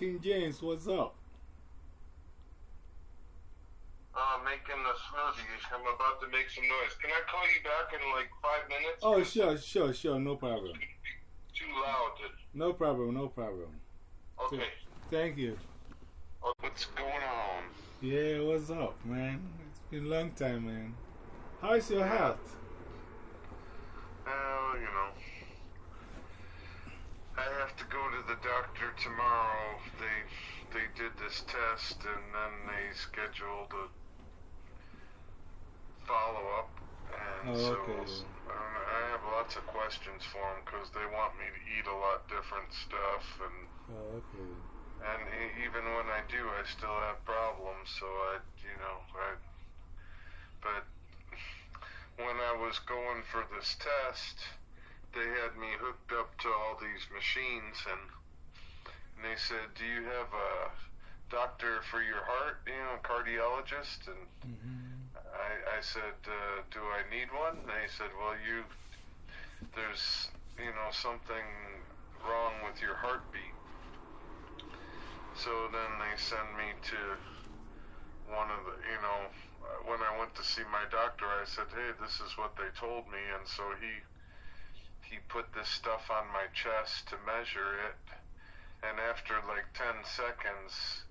King James, what's up? Uh, making a smoothie. I'm about to make some noise. Can I call you back in like five minutes? Oh, sure, sure, sure, no problem. Too loud. No problem, no problem. Okay. Thank you. What's going on? Yeah, what's up, man? It's been a long time, man. How's your health? Well, you know. I have to go to the doctor tomorrow. They they did this test and then they scheduled a follow up. And Oh, so okay. um, I have lots of questions for them because they want me to eat a lot different stuff and Oh, okay. and even when I do, I still have problems. So I, you know, I. But when I was going for this test, they had me hooked up to all these machines, and, and they said, "Do you have a doctor for your heart? You know, cardiologist?" And -hmm. I, I said, uh, "Do I need one?" And they said, "Well, you, there's, you know, something wrong with your heartbeat." So then they send me to one of the, you know, when I went to see my doctor, I said, "Hey, this is what they told me," and so he he put this stuff on my chest to measure it, and after like ten seconds,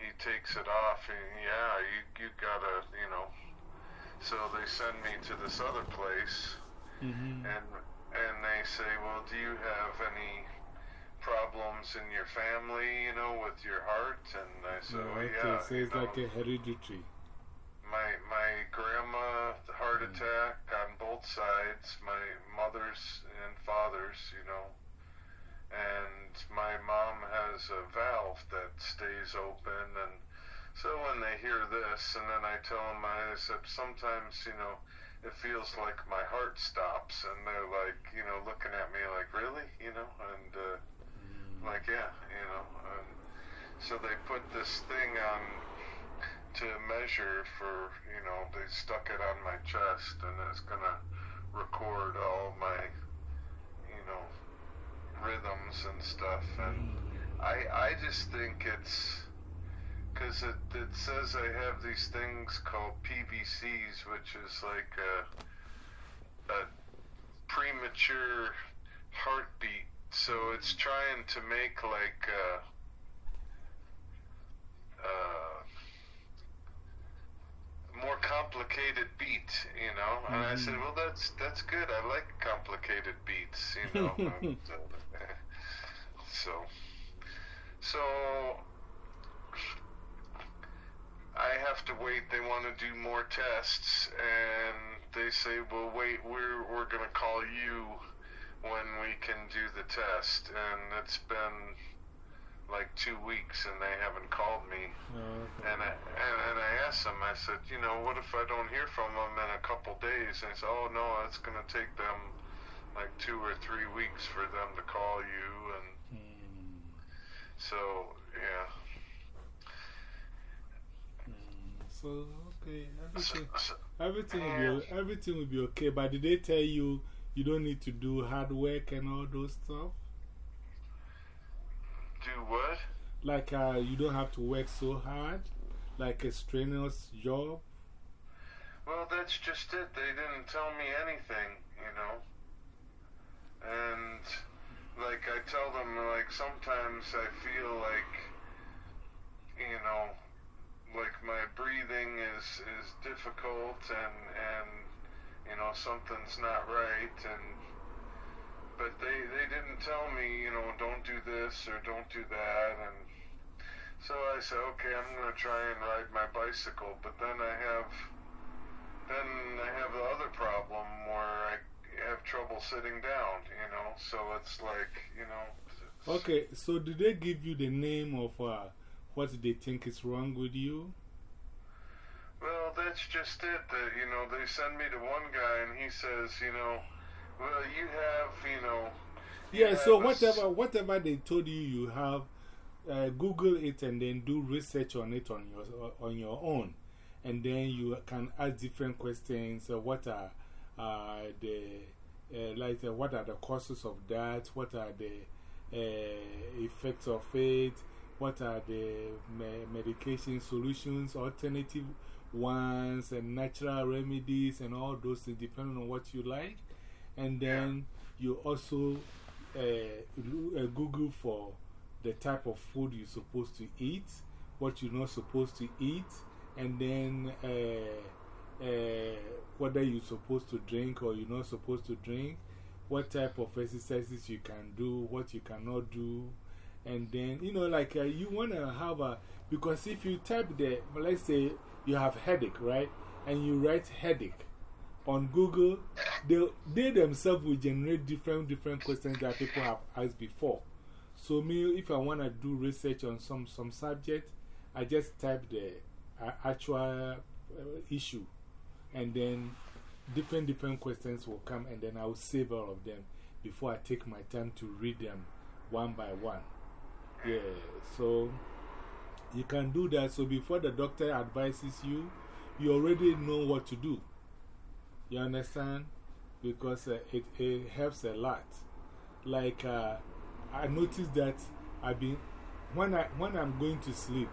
he takes it off, and yeah, you you gotta, you know. So they send me to this other place, -hmm. and and they say, "Well, do you have any?" problems in your family, you know, with your heart? And I said, Oh, well, yeah. so you it's know, like a hereditary. my, my grandma, heart Mm. attack on both sides, my mother's and father's, you know, and my mom has a valve that stays open. And so when they hear this, and then I tell them, I said, sometimes, you know, it feels like my heart stops, and they're like, you know, looking at me like, really, you know, and uh, like, yeah, you know. And so they put this thing on to measure for, you know, they stuck it on my chest, and it's gonna record all my, you know, rhythms and stuff. And I, I just think it's because it, it says I have these things called PVCs, which is like a, a premature heartbeat. So it's trying to make like a, a more complicated beat, you know. And I said, well, that's that's good. I like complicated beats, you know. and, uh, so, so I have to wait. They want to do more tests, and they say, "Well, wait. We're we're going to call you when we can do the test." And it's been like two weeks, and they haven't called me. Oh, okay. And I and, and I asked them. I said, "You know, what if I don't hear from them in a couple days?" And they said, "Oh no, it's going to take them like two or three weeks for them to call you." And Mm. so, yeah. Mm. So, okay, everything, everything, will be, everything will be okay. But did they tell you you don't need to do hard work and all those stuff? Do what? Like uh, you don't have to work so hard, like a strenuous job? Well, that's just it. They didn't tell me anything, you know. And like I tell them, like sometimes I feel like, you know, like my breathing is is difficult and and you know something's not right and but they they didn't tell me you know don't do this or don't do that and so I said okay I'm gonna try and ride my bicycle but then I have then I have the other problem where I have trouble sitting down you know so it's like you know Okay, so did they give you the name of uh, what they think is wrong with you? Well, that's just it. That you know, they send me to one guy and he says, you know, well, you have, you know. you Yeah, so have a s- whatever, whatever they told you you have, uh, Google it and then do research on it on your, on your own. And then you can ask different questions. Uh, what are uh, the, uh, like, uh, what are the causes of that? What are the effects of it, what are the me medication solutions, alternative ones, and natural remedies, and all those things, depending on what you like. And then you also uh, Google for the type of food you're supposed to eat, what you're not supposed to eat, and then uh, uh, whether you're supposed to drink or you're not supposed to drink, what type of exercises you can do, what you cannot do. And then, you know, like uh, you want to have a, because if you type the, let's say you have headache, right? And you write headache on Google, they, they themselves will generate different, different questions that people have asked before. So, me, if I want to do research on some, some subject, I just type the uh, actual uh, issue and then different, different questions will come, and then I will save all of them before I take my time to read them one by one. Yeah, so you can do that. So before the doctor advises you, you already know what to do. You understand? Because uh, it, it helps a lot. Like, uh, I noticed that I've been, when, I, when I'm going to sleep,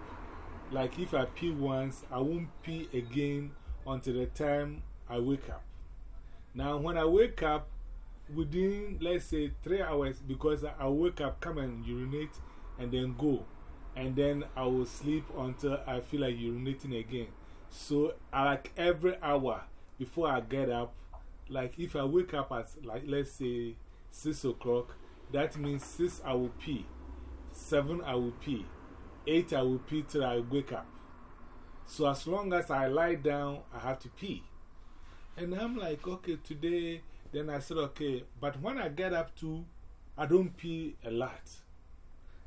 like if I pee once, I won't pee again until the time I wake up. Now, when I wake up, within, let's say, three hours, because I wake up, come and urinate, and then go. And then I will sleep until I feel like urinating again. So, like every hour before I get up, like if I wake up at, like, let's say, 6 o'clock, that means 6 I will pee, 7 I will pee, 8 I will pee till I wake up. So, as long as I lie down, I have to pee. And I'm like, okay, today, then I said, okay, but when I get up to, I don't pee a lot.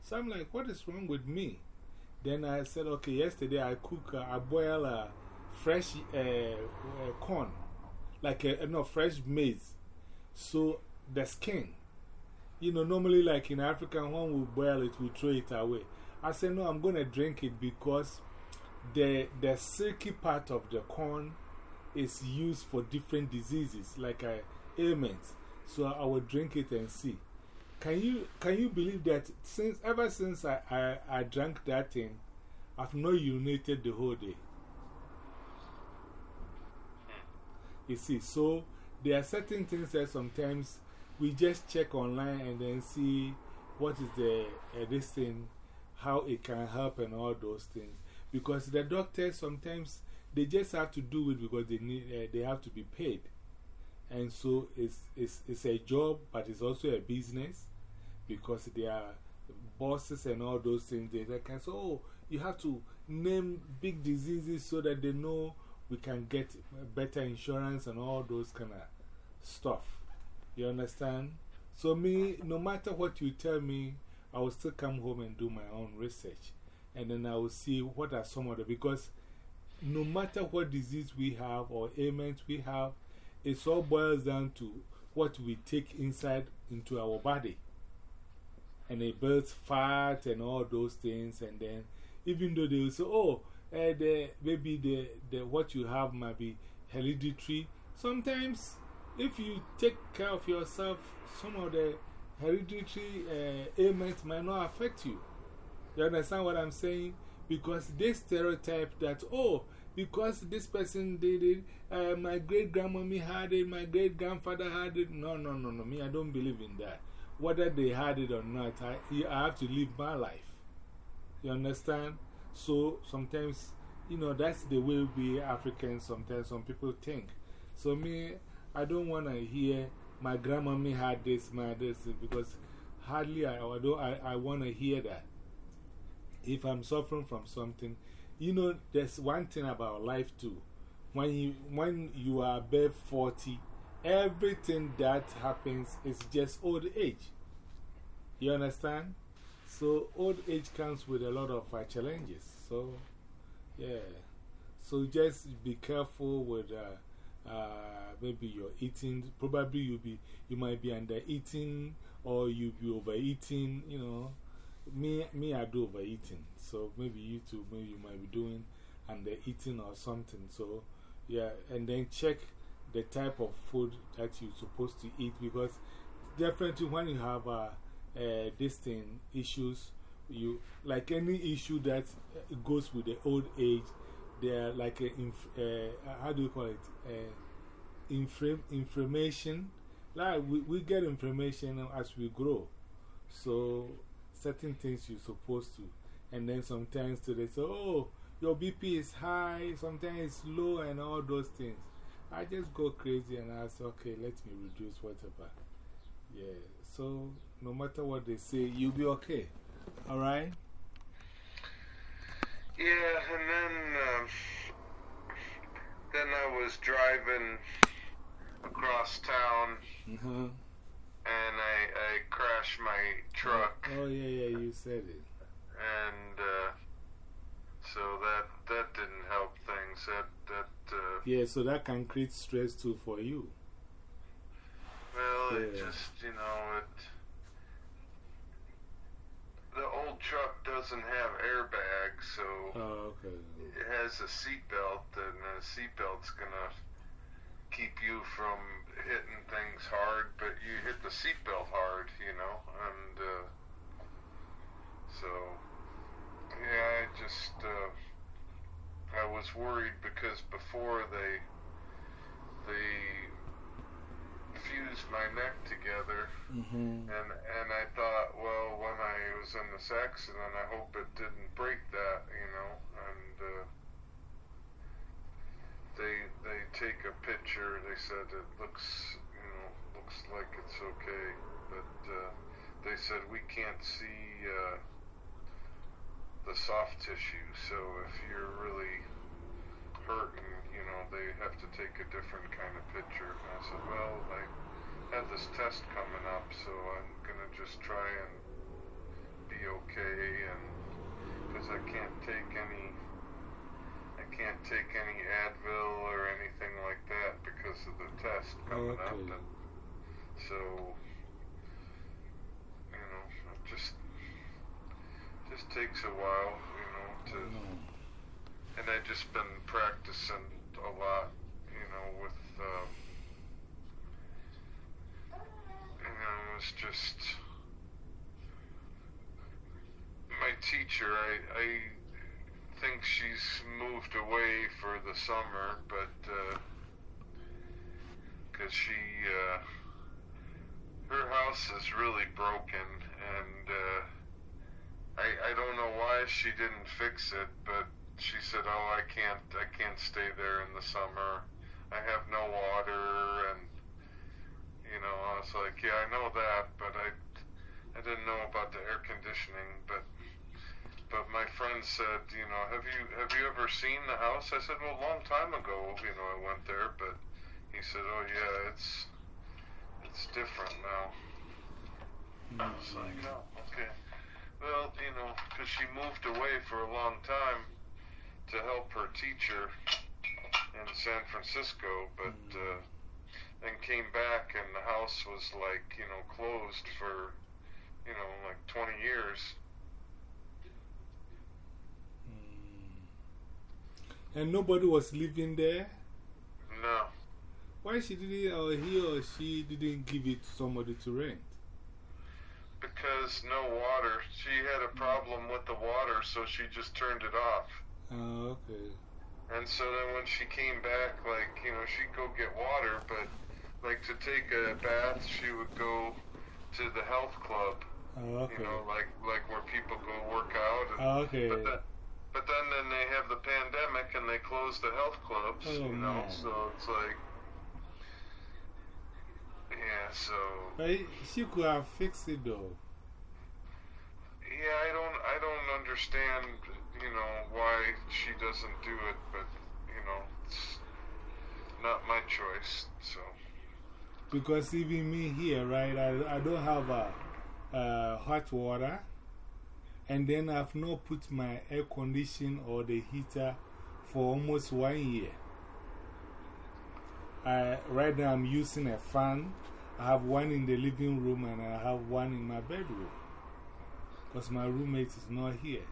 So I'm like, what is wrong with me? Then I said, okay, yesterday I cook, uh, I boil uh, fresh uh, uh, corn, like a, no, fresh maize. So the skin, you know, normally like in Africa, when we boil it, we throw it away. I said, no, I'm going to drink it because the, the silky part of the corn is used for different diseases, like uh, ailments. So I will drink it and see. Can you, can you believe that since, ever since I, I, I drank that thing, I've not urinated the whole day? You see, so there are certain things that sometimes we just check online and then see what is the uh, this thing, how it can help, and all those things. Because the doctors sometimes they just have to do it because they, need, uh, they have to be paid. And so it's, it's, it's a job, but it's also a business because they are bosses and all those things. They, can say, oh, you have to name big diseases so that they know we can get better insurance and all those kind of stuff. You understand? So, me, no matter what you tell me, I will still come home and do my own research. And then I will see what are some of the, because no matter what disease we have or ailment we have, it all boils down to what we take inside into our body. And it builds fat and all those things. And then, even though they will say, oh, uh, the, maybe the, the, what you have might be hereditary, sometimes if you take care of yourself, some of the hereditary uh, ailments might not affect you. You understand what I'm saying? because they stereotype that, oh, because this person did it, uh, my great grandmommy had it, my great grandfather had it. No, no, no, no. Me, I don't believe in that. Whether they had it or not, I, I have to live my life. You understand? So sometimes, you know, that's the way we Africans sometimes some people think. So, me, I don't want to hear my grandmommy had this, my this, because hardly I, although I, I want to hear that if I'm suffering from something, you know, there's one thing about life too. When you, when you are above 40, everything that happens is just old age. You understand? So, old age comes with a lot of uh, challenges. So, yeah. So, just be careful with uh, uh, maybe you're eating. Probably you'll be, you might be under eating or you'll be overeating, you know me, me, I do overeating. So maybe you too, maybe you might be doing under eating or something. So, yeah, and then check the type of food that you're supposed to eat because definitely when you have a, uh, this thing issues, you like any issue that goes with the old age, they're like a, uh, how do you call it? Uh, information. Like we, we get information as we grow. So, certain things you're supposed to. And then sometimes they say, oh, your BP is high, sometimes it's low, and all those things. I just go crazy and I say, okay, let me reduce whatever. Yeah, so no matter what they say, you'll be okay. All right? Yeah, and then, um, then I was driving across town -huh. and I, I crashed my truck. Oh, oh, yeah, yeah, you said it. And uh, so that, that didn't help things. That, that, uh, yeah, so that can create stress too for you. Well, it just, you know, it. The old truck doesn't have airbags, so oh, okay. it has a seatbelt, and the seatbelt's gonna keep you from hitting things hard, but you hit the seatbelt hard, you know, and uh, so yeah, I just uh, I was worried because before they they my neck together, -hmm. and and I thought, well, when I was in this accident, I hope it didn't break that, you know, and uh, they they take a picture. They said it looks, you know, looks like it's okay, but uh, they said we can't see uh, the soft tissue, so if you're really hurting, you know, they have to take a different kind of picture. And I said, well, I have this test coming up, so I'm gonna just try and be okay, and because I can't take any, I can't take any Advil or anything like that because of the test coming okay. up, and so you know, it just just takes a while, you know, to. And I've just been practicing a lot, you know, with, um, it's just my teacher. I, I think she's moved away for the summer, but because uh, she, uh, her house is really broken, and uh, I, I don't know why she didn't fix it, but she said, "Oh, I can't, I can't stay there in the summer. I have no water, and you know." I was like, "Yeah, I know that, but I, I didn't know about the air conditioning." But, but my friend said, "You know, have you, have you ever seen the house?" I said, "Well, a long time ago, you know, I went there." But he said, "Oh yeah, it's, it's different now." I was like, "Oh, okay." Well, you know, because she moved away for a long time to help her teacher in San Francisco, but uh, then came back and the house was like, you know, closed for, you know, like 20 years. Mm. And nobody was living there? No. Why she didn't, or he or she didn't give it to somebody to rent? Because no water. She had a hmm. problem with the water, so she just turned it off. Oh, okay. And so then when she came back, like, you know, she'd go get water, but, like, to take a bath, she would go to the health club. Oh, okay. You know, like, like where people go work out. And, oh, okay. But, then, but then, then they have the pandemic and they close the health clubs, oh, you know, man. so it's like, yeah, so. But she could have fixed it though. Yeah, I don't, I don't understand you know, why she doesn't do it, but, you know, it's not my choice, so. Because even me here, right, I, I don't have a, hot water, and then I've not put my air condition or the heater for almost one year. I, right now, I'm using a fan. I have one in the living room and I have one in my bedroom because my roommate is not here.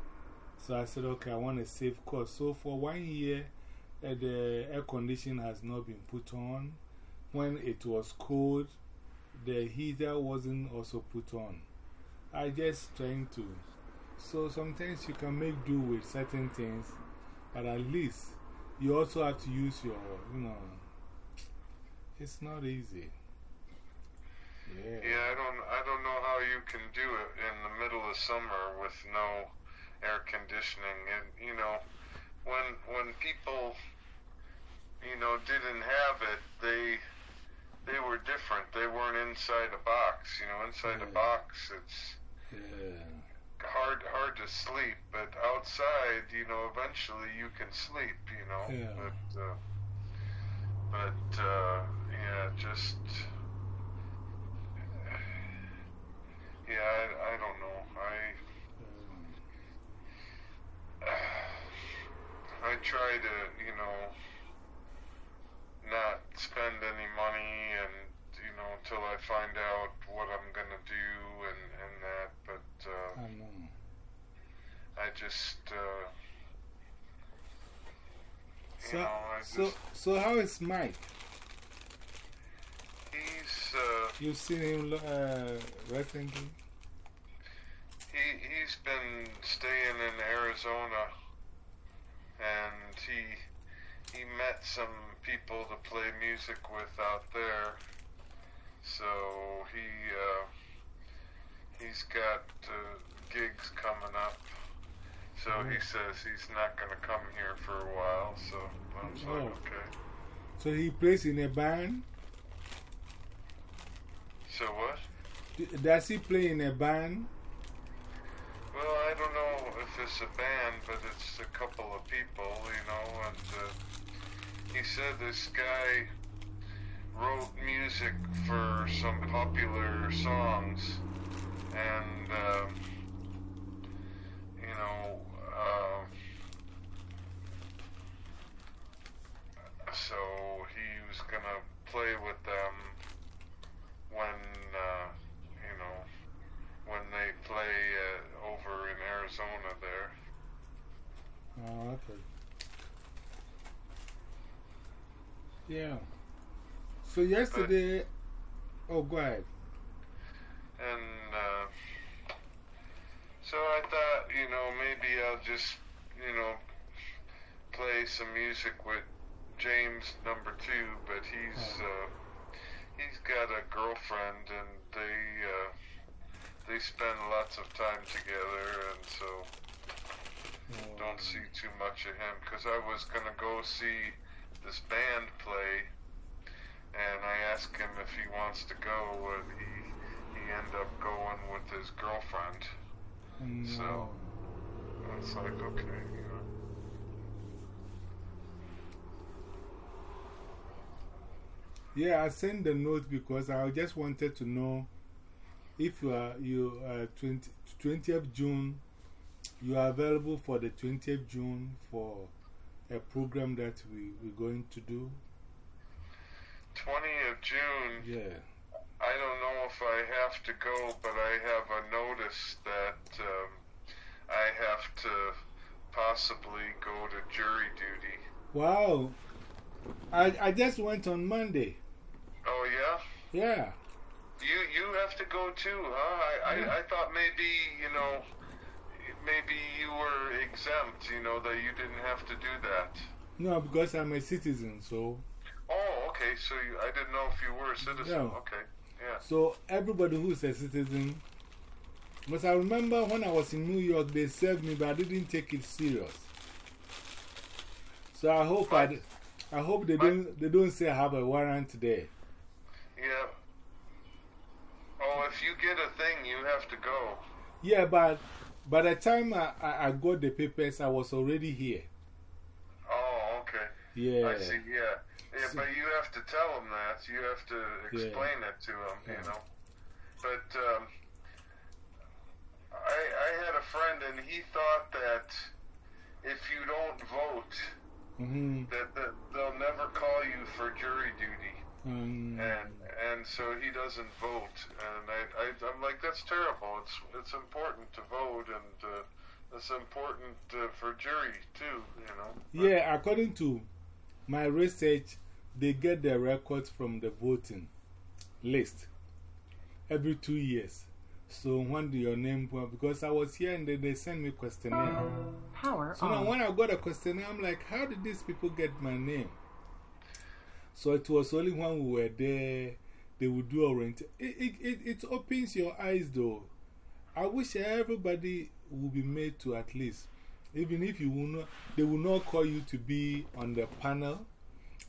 So I said, okay, I want to save cost. So for one year, uh, the air condition has not been put on. When it was cold, the heater wasn't also put on. I just trying to. So sometimes you can make do with certain things, but at least you also have to use your, you know, it's not easy. Yeah. Yeah, I don't, I don't know how you can do it in the middle of summer with no air conditioning. And, you know, when, when people, you know, didn't have it, they, they were different. They weren't inside a box. You know, inside a box, it's Yeah. hard, hard to sleep. But outside, you know, eventually you can sleep. You know, Yeah. but, uh, but uh, yeah, just yeah, I, I don't know. I I try to, you know, not spend any money and, you know, until I find out what I'm going to do and, and that. But uh, I know. I just, uh, you So, know, I so, just, so how is Mike? he's, uh, You've seen him uh, recently? he, he's been staying in Arizona and he, he met some people to play music with out there. So he, uh, he's got uh, gigs coming up. So he says he's not going to come here for a while. So I was like, Oh. okay. So he plays in a band? So what? Does he play in a band? Well, I don't know if it's a band, but it's a couple of people, you know, and uh, he said this guy wrote music for some popular songs, and, um, you know, uh, so he was gonna play with them when, uh, you know, when they play uh, over in Arizona there. Oh, okay. Yeah. So yesterday, oh, go ahead. And uh, so I thought, you know, maybe I'll just, you know, play some music with James number two, but he's uh, he's got a girlfriend and they uh, they spend lots of time together, and so don't see too much of him because I was gonna go see this band play, and I asked him if he wants to go, and he he ended up going with his girlfriend. No. So- It's like okay, you know. Yeah, I sent the note because I just wanted to know if you are, you are 20, 20th June, you are available for the 20th June for a program that we, we're going to do. 20th of June. Yeah. I don't know if I have to go, but I have a notice that um, I have to possibly go to jury duty. Wow. I, I just went on Monday. Oh yeah. Yeah. You you have to go too, huh? I, Yeah. I, I thought maybe, you know, maybe you were exempt, you know, that you didn't have to do that. No, because I'm a citizen, so. Oh, okay, so you, I didn't know if you were a citizen. Yeah. Okay, yeah. So, everybody who's a citizen. Because I remember when I was in New York, they served me, but I didn't take it serious. So, I hope, I, I hope they, Right. don't, they don't say I have a warrant today. Yeah. Oh, if you get a thing, you have to go. Yeah, but by the time I, I, I got the papers, I was already here. Oh, okay. Yeah. I see, yeah. Yeah, but you have to tell them that. You have to explain it to them, Yeah. you know. But um, I, I had a friend, and he thought that if you don't vote, Mm -hmm. that, that they'll never call you for jury duty. um, and and so he doesn't vote, and I, I I'm like that's terrible. It's it's important to vote, and uh, it's important uh, for jury too. You know. But- yeah, according to my research, they get their records from the voting list every two years. So when do your name, because I was here and they, they sent me questionnaire. Power so now when I got a questionnaire, I'm like, how did these people get my name? So it was only when we were there, they would do orientation. It, it, it, it opens your eyes though. I wish everybody would be made to at least, even if you will not, they will not call you to be on the panel,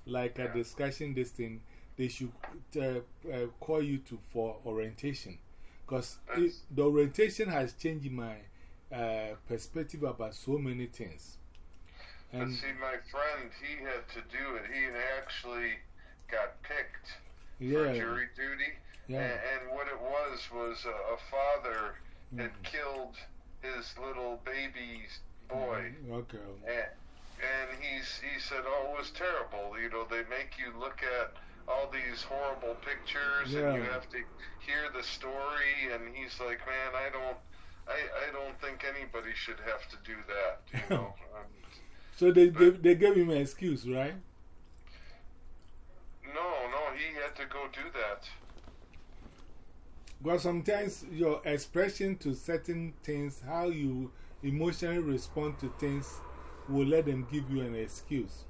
like a discussion, this thing. They should uh, uh, call you to for orientation. Because the orientation has changed my uh, perspective about so many things. And see, my friend, he had to do it. He actually got picked yeah. for jury duty. Yeah. And, and what it was was a, a father had Mm. killed his little baby boy. Okay. And, and he's, he said, oh, it was terrible. You know, they make you look at all these horrible pictures and you have to hear the story. And he's like, man, I don't, I, I don't think anybody should have to do that. You know. um, So they, they, they gave him an excuse, right? no, no, he had to go do that. Because sometimes your expression to certain things, how you emotionally respond to things, will let them give you an excuse.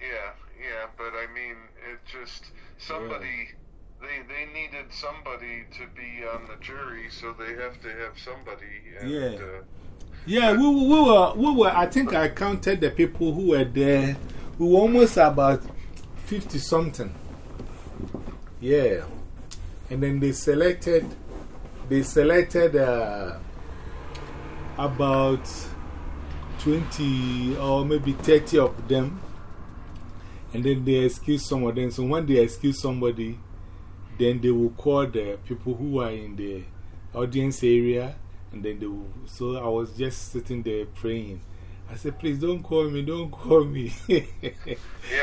Yeah, yeah, but I mean, it just somebody they they needed somebody to be on the jury, so they have to have somebody. And, Yeah. Uh, Yeah, we, we, were, we were, I think I counted the people who were there. We were almost about 50 something. Yeah. And then they selected, they selected uh, about 20 or maybe 30 of them. And then they excuse some of them. So when they excuse somebody, then they will call the people who are in the audience area. And then they will, so I was just sitting there praying. I said, please don't call me, don't call me. yeah,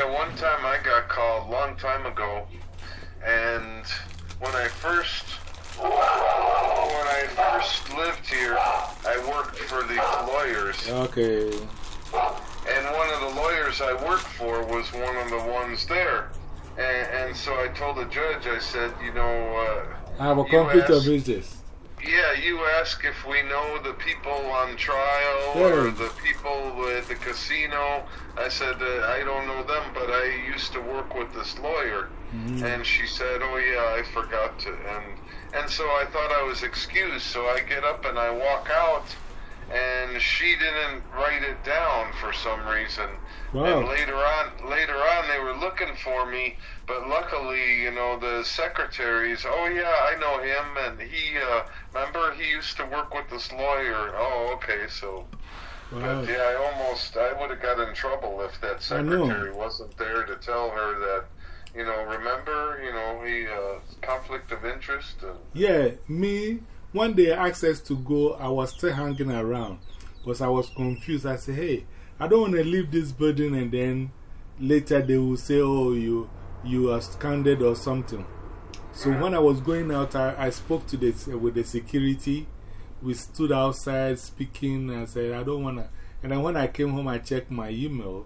one time I got called long time ago, and when I first when I first lived here, I worked for the lawyers. okay. And one of the lawyers I worked for was one of the ones there. And, and so I told the judge, I said, you know, uh, I have a conflict of interest. yeah, you ask if we know the people on trial or the people at the casino. I said, uh, I don't know them, but I used to work with this lawyer. Mm-hmm. And she said, oh, yeah, I forgot to. And, and so I thought I was excused. So I get up and I walk out, and she didn't write it down for some reason. Wow. And later on, later on, they were looking for me, but luckily, you know, the secretaries. Oh yeah, I know him, and he. Uh, remember, he used to work with this lawyer. Oh, okay, so. Wow. But yeah, I almost, I would have got in trouble if that secretary wasn't there to tell her that. You know, remember, you know, he uh, conflict of interest. And, Yeah, me, when they asked us to go, I was still hanging around because I was confused. I said, hey, I don't want to leave this building and then later they will say, oh, you, you are scanded or something. So when I was going out, I, I spoke to this, with the security. We stood outside speaking. I said, I don't want to. And then when I came home, I checked my email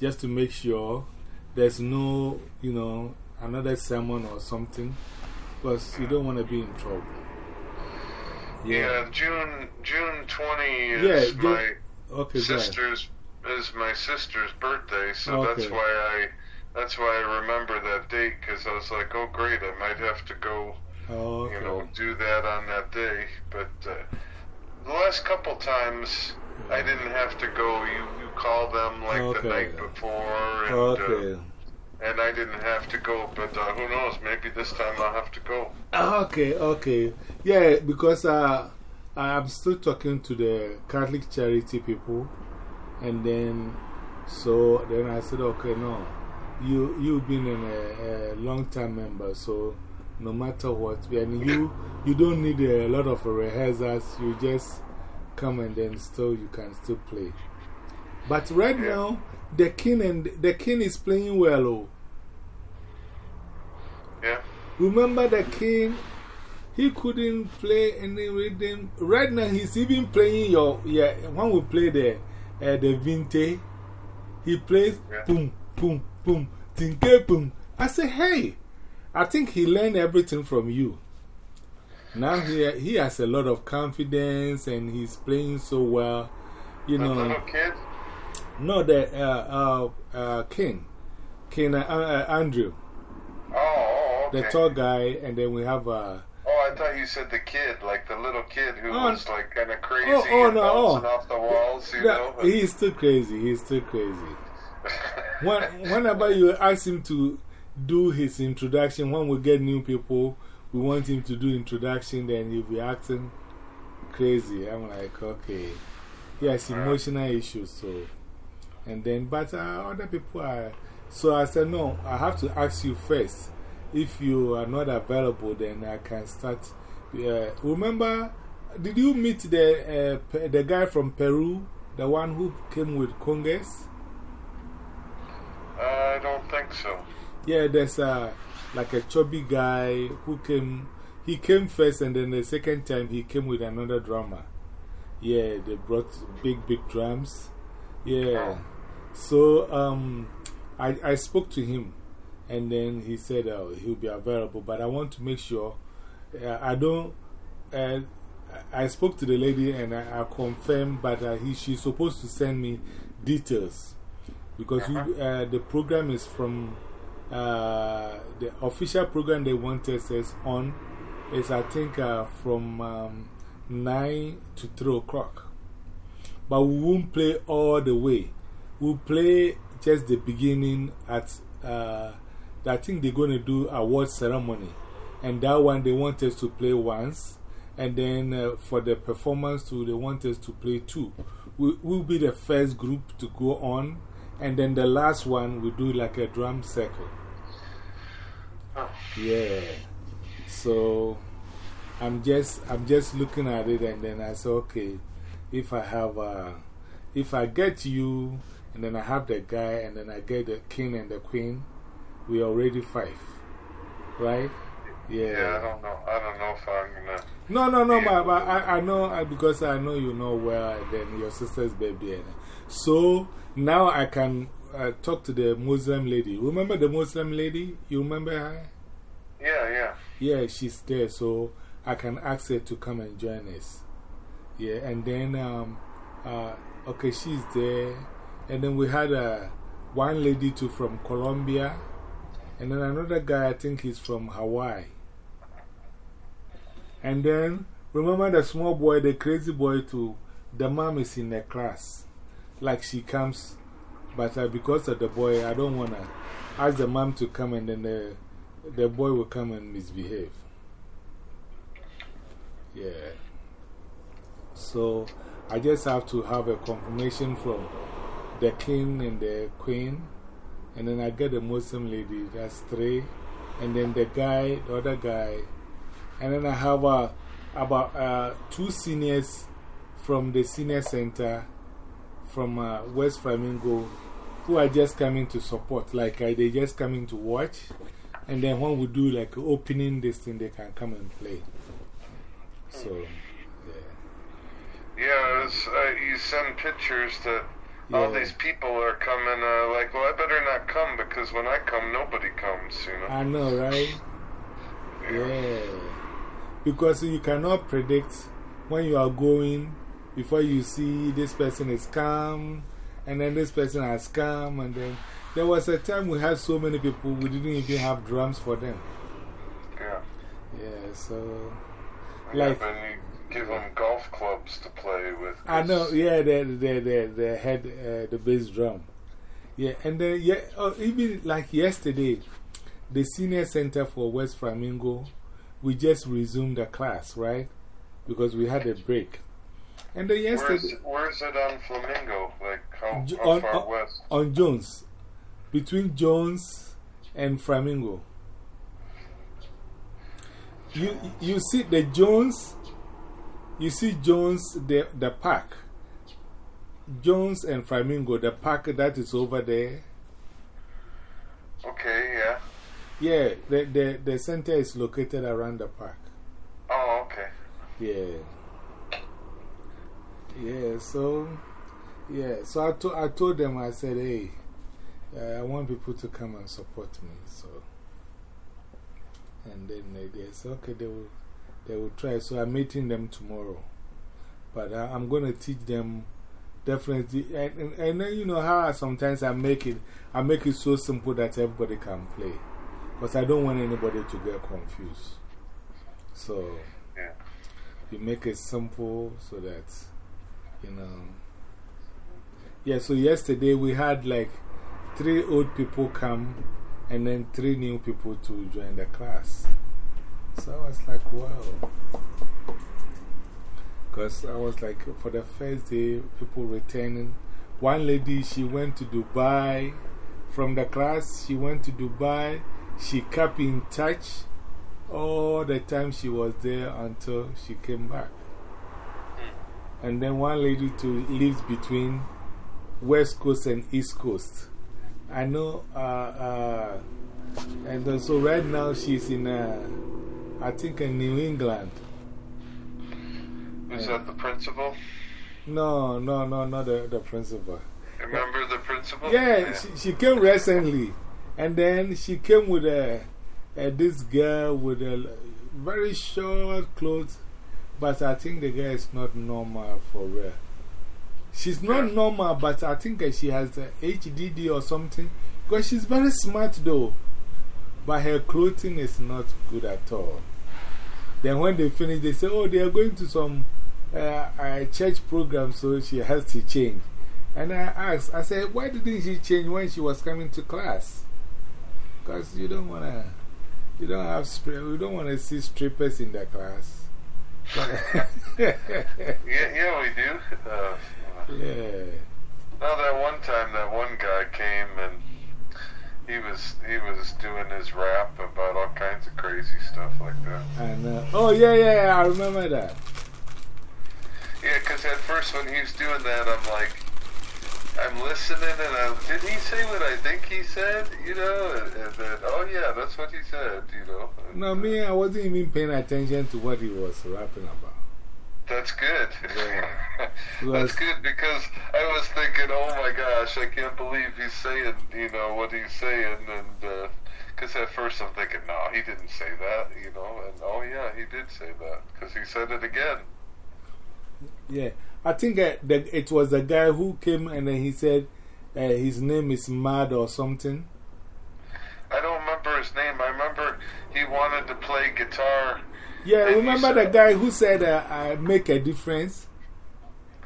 just to make sure there's no, you know, another sermon or something because you don't want to be in trouble. yeah. June June twenty Yeah, is June- my Okay, sister's is my sister's birthday, so that's why I that's why I remember that date because I was like, oh great, I might have to go, Oh, okay. you know, do that on that day. But uh, the last couple times I didn't have to go. You you call them like Okay. the night before, and okay. uh, and I didn't have to go. But uh, who knows? Maybe this time I'll have to go. Okay, okay. Yeah, because uh, I'm still talking to the Catholic charity people. And then, so then I said, okay, no. You, you've been in a, a long time member, so no matter what, and you, you don't need a lot of rehearsals. You just come and then still, you can still play. But right now, the king, and the king is playing well. Oh. Yeah. Remember the king? He couldn't play any rhythm. Right now, he's even playing your. Yeah, when we play the, uh, the Vinte, he plays Yeah. boom, boom, boom, tinke boom. I say, hey, I think he learned everything from you. Now he, he has a lot of confidence and he's playing so well. You the know, little kid? no, the uh, uh, uh, King, King uh, uh, Andrew, Oh, oh, okay. the tall guy, and then we have. Uh, Oh, I thought you said the kid, like the little kid who Oh, was like kind of crazy oh, oh, and no, bouncing oh. off the walls, you yeah, know? he's too crazy. He's too crazy. When, whenever you ask him to do his introduction, when we get new people, we want him to do introduction, then he'll be acting crazy. I'm like, okay. He has emotional issues, so. And then, but uh, other people are. So I said, no, I have to ask you first. If you are not available, then I can start. Uh, remember, did you meet the, uh, the guy from Peru, the one who came with congas? I don't think so. Yeah, there's a, like a chubby guy who came. He came first, and then the second time he came with another drummer. Yeah, they brought big, big drums. Yeah. So um, I, I spoke to him, and then he said uh, he'll be available. But I want to make sure uh, I don't. Uh, I spoke to the lady and I, I confirmed, but uh, he, she's supposed to send me details because we, uh, the program is from uh, the official program they want us is on is I think uh, from um, 9 to 3 o'clock. But we won't play all the way. We'll play just the beginning at, uh, I think they're going to do award ceremony. And that one they want us to play once. And then uh, for the performance too, they want us to play two. We, we'll be the first group to go on. And then the last one, we do like a drum circle. Yeah. So I'm just, I'm just looking at it and then I say, okay, if I have, uh, if I get you and then I have the guy and then I get the king and the queen, we already five. Right? Yeah. Yeah, I don't know. I don't know if I'm to. No, no, no, but, but I, I know uh, because I know you know well, then your sister's baby. And So now I can uh, talked to the Muslim lady. Remember the Muslim lady? You remember her? Yeah, yeah. Yeah, she's there, so I can ask her to come and join us. Yeah, and then, um, uh, okay, she's there. And then we had uh, one lady too from Colombia, and then another guy, I think he's from Hawaii. And then, remember the small boy, the crazy boy too, the mom is in the class. Like she comes, but uh, because of the boy, I don't want to ask the mom to come and then the, the boy will come and misbehave. Yeah. So I just have to have a confirmation from the king and the queen. And then I get the Muslim lady, that's three. And then the guy, the other guy. And then I have uh, about uh, two seniors from the senior center from uh, West Flamingo who are just coming to support. Like uh, they just coming to watch. And then when we do like opening this thing, they can come and play. So, yeah. Yeah, uh, you send pictures that all these people are coming, uh, like, well, I better not come because when I come, nobody comes, you know? I know, right? Yeah. Because you cannot predict when you are going before you see this person is calm and then this person has come. And then there was a time we had so many people, we didn't even have drums for them. Yeah. Yeah, so. Yeah, Like, and you give them golf clubs to play with. I know, yeah, they, the, the, the head, uh, the bass drum. Yeah, and then, yeah, oh, even like yesterday, the senior center for West Flamingo, we just resumed the class, right? Because we had a break. And then yesterday, where's it on Flamingo? Like, how, how on- far on- west? on Jones, between Jones and Flamingo. You, you see the Jones, you see Jones, the, the park. Jones and Flamingo, the park that is over there. Okay, yeah. Yeah, the, the, the center is located around the park. Oh, okay. Yeah. Yeah, so, yeah, so I, to, I told them, I said, hey, uh, I want people to come and support me. So, and then they, they said, okay, they will, they will try. So I'm meeting them tomorrow. But I, am going to teach them definitely. And, and, and, then you know how sometimes I make it, I make it so simple that everybody can play. Because I don't want anybody to get confused. So you make it simple so that, you know. Um, yeah, so yesterday we had like three old people come and then three new people to join the class. So I was like, wow. Because I was like, for the first day, people returning. One lady, she went to Dubai. From the class, she went to Dubai. She kept in touch all the time she was there until she came back. And then one lady too lives between West Coast and East Coast. I know, uh, uh, and so right now she's in, uh, I think, in New England. Is that the principal? No, no, no, not the, the principal. Remember the principal? Yeah, yeah. She, she came recently. And then she came with a, a, this girl with a very short clothes. But I think the girl is not normal for real. She's not normal, but I think she has HDD or something. Because she's very smart though. But her clothing is not good at all. Then when they finish, they say, oh, they are going to some uh, a church program, so she has to change. And I asked, I said, why didn't she change when she was coming to class? Because you don't want to, you don't have, you don't want to see strippers in the class. Yeah, yeah, we do. Uh, yeah. Now, that one time, that one guy came and he was he was doing his rap about all kinds of crazy stuff like that. Know. Oh, yeah, yeah, yeah I remember that. Yeah, because at first when he was doing that, I'm like, I'm listening and I'm, did he say what I think he said? You know, and, and then, oh yeah, that's what he said, you know. And, no, me, I wasn't even paying attention to what he was rapping about. That's good. Yeah. that's good because I was thinking, oh my gosh, I can't believe he's saying, you know, what he's saying. And because uh, at first I'm thinking, no, he didn't say that, you know. And oh yeah, he did say that because he said it again. Yeah, I think uh, the, it was the guy who came and then he said uh, his name is Mad or something. I don't remember his name. I remember he wanted to play guitar. Yeah, remember the guy who said uh, I make a difference?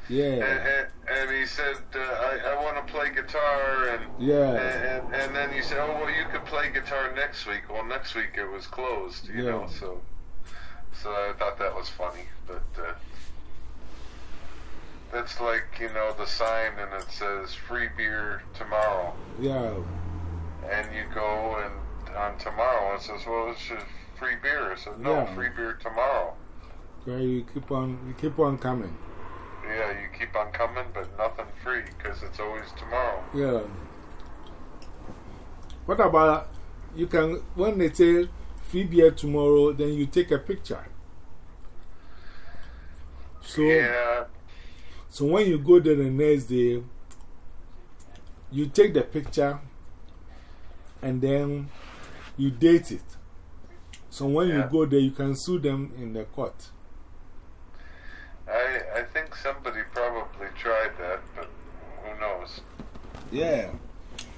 Yeah. And, and, and he said, uh, I, I want to play guitar. And, yeah. And, and, then he said, Oh, well, you could play guitar next week. Well, next week it was closed, you know, so, so I thought that was funny. But. Uh, it's like, you know, the sign and it says free beer tomorrow. Yeah. And you go and on tomorrow it says, well, it's just free beer. It says, no, yeah. free beer tomorrow. Yeah, you keep on, you keep on coming. Yeah, you keep on coming, but nothing free because it's always tomorrow. Yeah. What about you can, when they say free beer tomorrow, then you take a picture. So, yeah. So when you go there the next day, you take the picture and then you date it. So when you go there, you can sue them in the court. I, I think somebody probably tried that, but who knows? Yeah.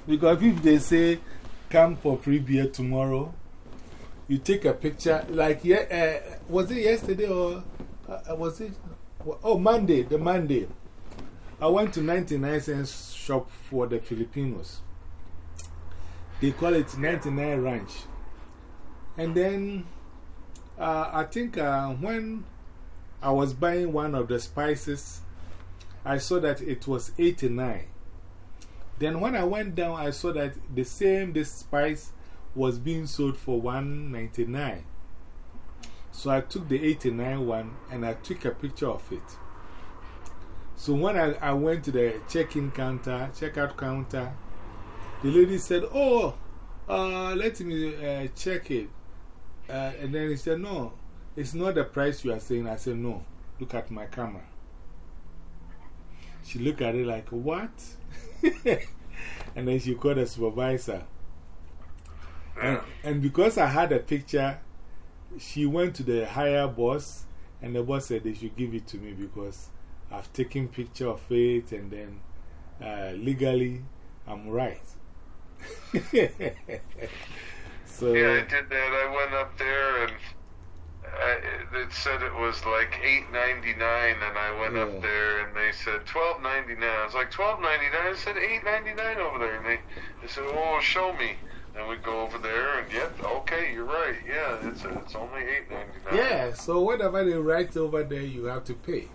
Because if they say, come for free beer tomorrow, you take a picture, like, yeah, uh, was it yesterday or uh, was it Oh, Monday, the Monday. I went to 99 cents shop for the Filipinos. They call it 99 Ranch. And then uh, I think uh, when I was buying one of the spices, I saw that it was 89. Then when I went down, I saw that the same this spice was being sold for 199. So I took the 89 one and I took a picture of it. So when I, I went to the check in counter, checkout counter, the lady said, Oh, uh, let me uh, check it. Uh, and then he said, No, it's not the price you are saying. I said, No, look at my camera. She looked at it like, What? and then she called the supervisor. And, and because I had a picture, she went to the higher boss, and the boss said they should give it to me because I've taken picture of it, and then uh, legally I'm right. so, yeah, I did that. I went up there and I, it said it was like eight ninety nine, and I went up there and they said twelve ninety nine. I was like twelve ninety nine. I said eight ninety nine over there, and they they said, "Oh, show me." And we go over there, and yep, okay, you're right. Yeah, it's it's only eight ninety nine. Yeah, so whatever they write over there, you have to pay.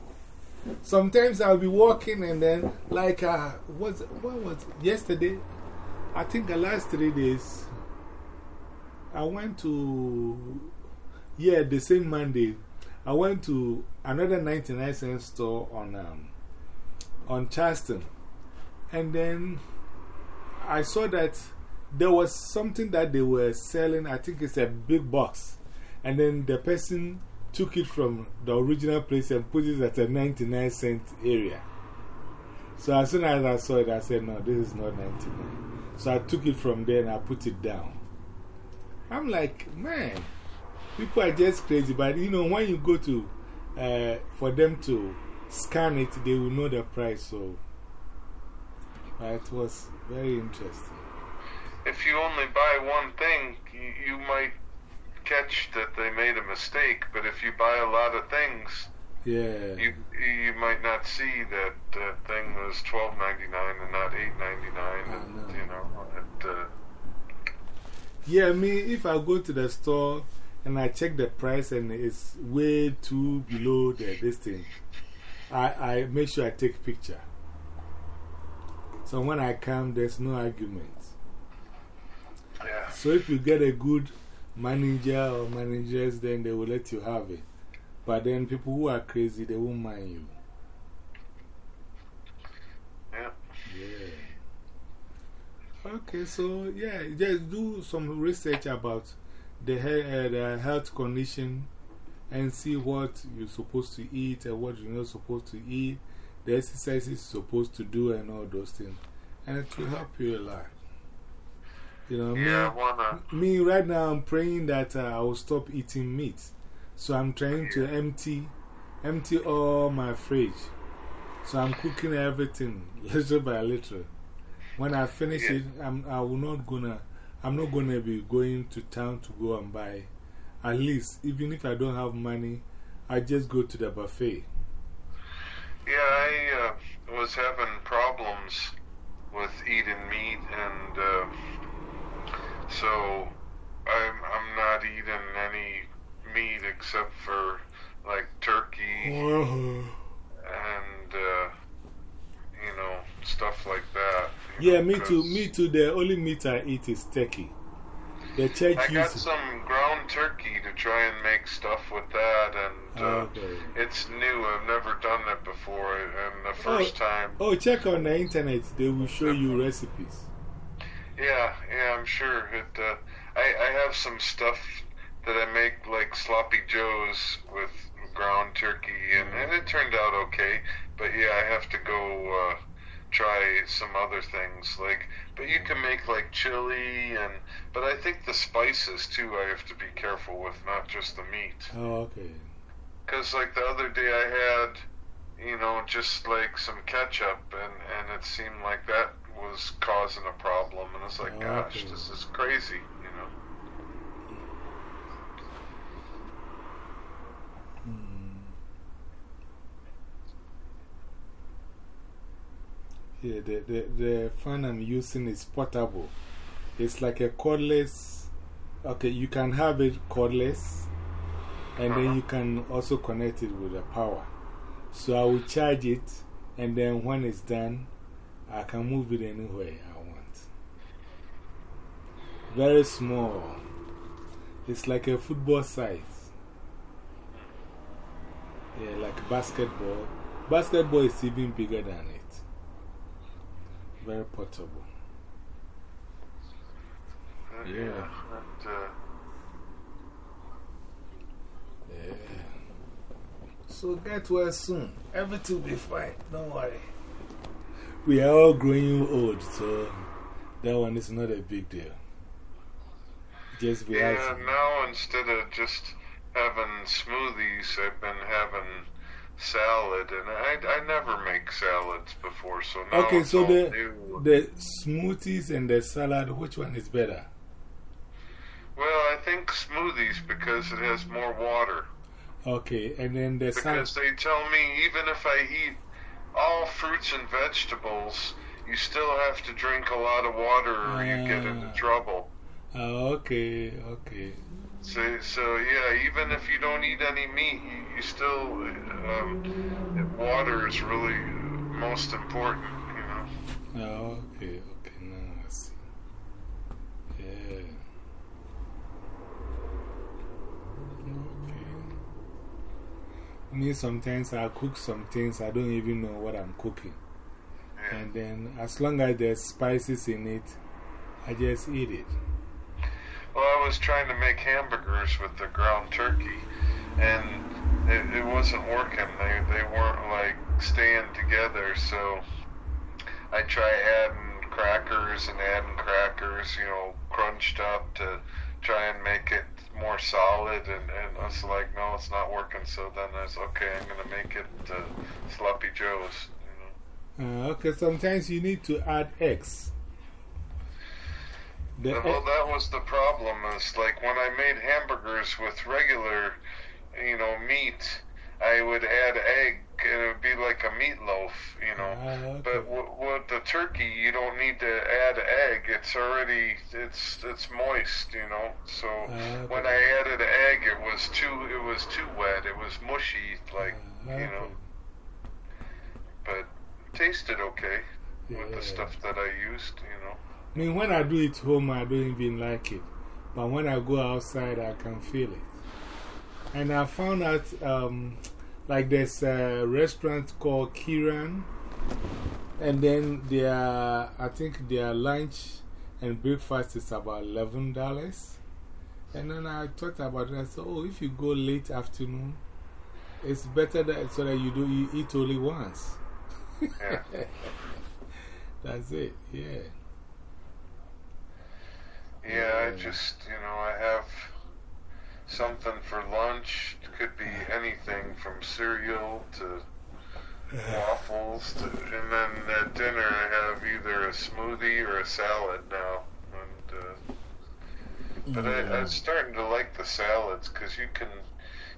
Sometimes I'll be walking, and then, like, uh, what, what was it? yesterday? I think the last three days, I went to yeah, the same Monday, I went to another 99 cent store on, um, on Charleston. And then I saw that there was something that they were selling. I think it's a big box. And then the person took it from the original place and put it at a 99 cent area. So as soon as I saw it, I said, no, this is not 99. So I took it from there and I put it down. I'm like, man. People are just crazy, but you know, when you go to uh, for them to scan it, they will know the price. So uh, it was very interesting. If you only buy one thing, you, you might catch that they made a mistake, but if you buy a lot of things, yeah. You you might not see that the thing was twelve ninety nine and not eight ninety nine. Know. You know. It, uh, yeah, I mean, if I go to the store and I check the price and it's way too below the, this thing, I, I make sure I take picture. So when I come, there's no argument. Yeah. So if you get a good manager or managers, then they will let you have it. But then people who are crazy, they won't mind you. Yeah. Yeah. Okay, so yeah, just do some research about the, uh, the health condition and see what you're supposed to eat and what you're not supposed to eat, the exercises you're supposed to do, and all those things. And it will help you a lot. You know, yeah, me, me right now, I'm praying that uh, I will stop eating meat. So I'm trying to empty, empty all my fridge. So I'm cooking everything little by little. When I finish it, I'm, I will not gonna I'm not going to be going to town to go and buy. At least, even if I don't have money, I just go to the buffet. Yeah, I uh, was having problems with eating meat, and uh, so I'm, I'm not eating any meat except for like turkey and, uh, you know, stuff like that. Yeah, me too. Me too. The only meat I eat is turkey. The church I got some ground turkey to try and make stuff with that, and uh, it's new. I've never done it before, and the first oh, time. Oh, check on the internet. They will show you recipes. Yeah, yeah, I'm sure. It, uh, I, I have some stuff that I make like sloppy joes with ground turkey, and, and it turned out okay. But yeah, I have to go. Uh, try some other things like but you can make like chili and but I think the spices too I have to be careful with not just the meat. Oh okay. Cuz like the other day I had you know just like some ketchup and and it seemed like that was causing a problem and it's like oh, gosh this is crazy, you know. Yeah, the, the, the fan I'm using is portable. It's like a cordless. Okay, you can have it cordless, and then uh-huh. you can also connect it with the power. So I will charge it, and then when it's done, I can move it anywhere I want. Very small. It's like a football size. Yeah, like basketball. Basketball is even bigger than it. Very portable. Yeah. yeah. Uh, yeah. So get well soon. Everything will be fine. Don't worry. We are all growing old, so that one is not a big deal. Just be Yeah, now instead of just having smoothies. I've been having salad, and I, I never make salads before, so now Okay, so all the, new. the smoothies and the salad, which one is better? Well, I think smoothies because it has more water. Okay, and then the salad. Because they tell me even if I eat all fruits and vegetables, you still have to drink a lot of water or you get into Ah. trouble. Oh, okay, okay. So, so yeah, even if you don't eat any meat, you, you still, um, water is really most important, you know. Oh, okay, okay, now I see. Yeah. Okay. Me, sometimes I cook some things, I don't even know what I'm cooking. Yeah. And then, as long as there's spices in it, I just eat it. Well, I was trying to make hamburgers with the ground turkey, and it, it wasn't working. They, they weren't like staying together, so I try adding crackers and adding crackers, you know, crunched up to try and make it more solid. And, and I was like, no, it's not working. So then I was okay. I'm gonna make it uh, sloppy joes. You know. Uh, okay, sometimes you need to add eggs. The well, that was the problem. Is like when I made hamburgers with regular, you know, meat, I would add egg, and it would be like a meatloaf, you know. Ah, okay. But w- with the turkey, you don't need to add egg. It's already it's it's moist, you know. So Ah, when. I added egg, it was too it was too wet. It was mushy, like Ah, you know. But tasted okay with the stuff that I used, you know. I mean, when I do it home, I don't even like it. But when I go outside, I can feel it. And I found out, um, like, there's a restaurant called Kiran. And then their, I think their lunch and breakfast is about $11. And then I thought about it. I said, oh, if you go late afternoon, it's better that, so that you, do, you eat only once. That's it, yeah. Yeah, I just, you know, I have something for lunch. It could be anything from cereal to waffles to, and then at dinner I have either a smoothie or a salad now. And, uh, but I, I'm starting to like the salads because you can,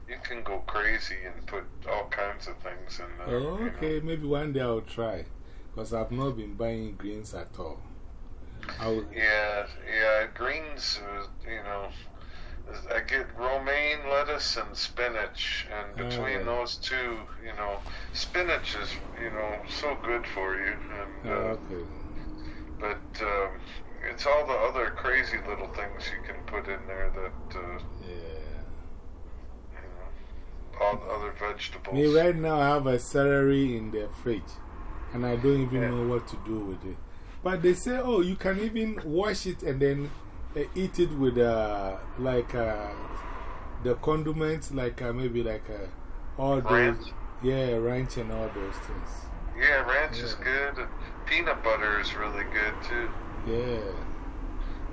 you can go crazy and put all kinds of things in there. Oh, you know. okay. Maybe one day I'll try. Because I've not been buying greens at all. I'll, Yeah, yeah, greens, uh, you know, I get romaine lettuce and spinach, and between Oh. those two, you know, spinach is, you know, so good for you, and, oh, uh, okay. but um, it's all the other crazy little things you can put in there that, uh, Yeah. you know, all the other vegetables. Me, right now, I have a celery in the fridge. And I don't even Yeah. know what to do with it. But they say, oh, you can even wash it and then eat it with uh, like uh, the condiments, like uh, maybe like uh, all those. Yeah, ranch and all those things. Yeah, ranch is good. and Peanut butter is really good, too. Yeah.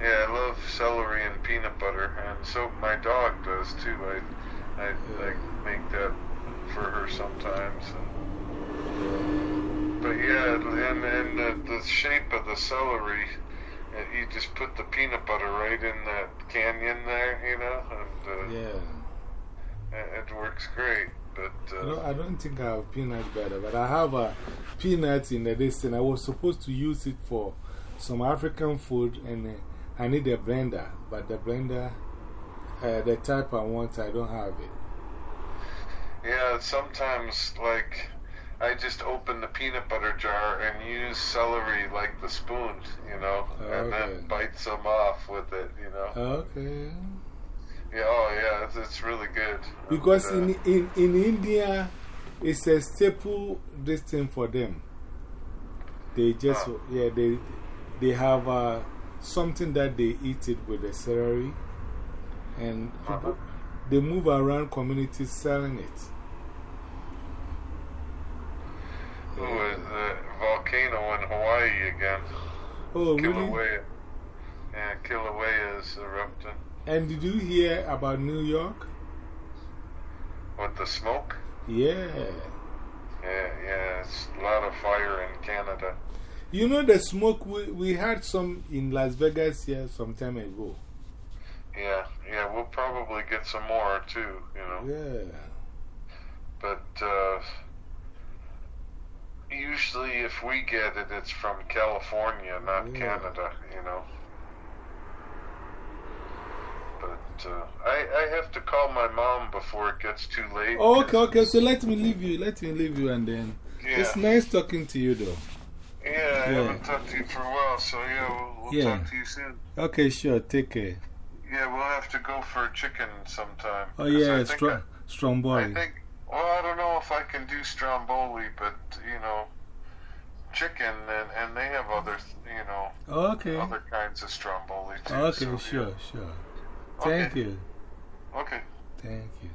Yeah, I love celery and peanut butter, and so my dog does too. I, I, I make that for her sometimes. And, but yeah, and, and the, the shape of the celery, you just put the peanut butter right in that canyon there, you know, and uh, Yeah. it, works great. But I uh, don't, I don't think I have peanut butter, but I have a peanut in the distance. I was supposed to use it for some African food, and uh, I need a blender, but the blender, uh, the type I want, I don't have it. yeah, sometimes like. I just open the peanut butter jar and use celery like the spoon, you know, and then Okay. bite some off with it, you know. Okay. Yeah, oh yeah, it's, it's really good. Because And, uh, in, in, in India, it's a staple this thing for them. They just, Huh. yeah, they, they have uh, something that they eat it with the celery. And people, they move around communities selling it. Ooh, uh, the volcano in Hawaii again. Oh, really? Kilauea. Yeah, Kilauea is erupting. And did you hear about New York? What, the smoke? Yeah. Yeah, yeah, it's a lot of fire in Canada. You know the smoke, we, we had some in Las Vegas here some time ago. Yeah, yeah, we'll probably get some more too, you know. Yeah. But uh, usually, if we get it, it's from California, not Yeah. Canada, you know. But uh, I, I have to call my mom before it gets too late. Oh, okay, okay. So let me leave you. Let me leave you and then. Yeah, It's nice talking to you, though. yeah, I haven't talked to you for a while, so yeah, we'll, we'll Yeah. talk to you soon. Okay, sure. Take care. Yeah, we'll have to go for chicken sometime. Oh, yeah, I strong, strong boy. I think, well, I don't know if I can do stromboli, but, you know, chicken, and, and they have other, you know, Okay. other kinds of stromboli too. Okay, so, sure, yeah. sure. Thank Okay. you. Okay. Thank you.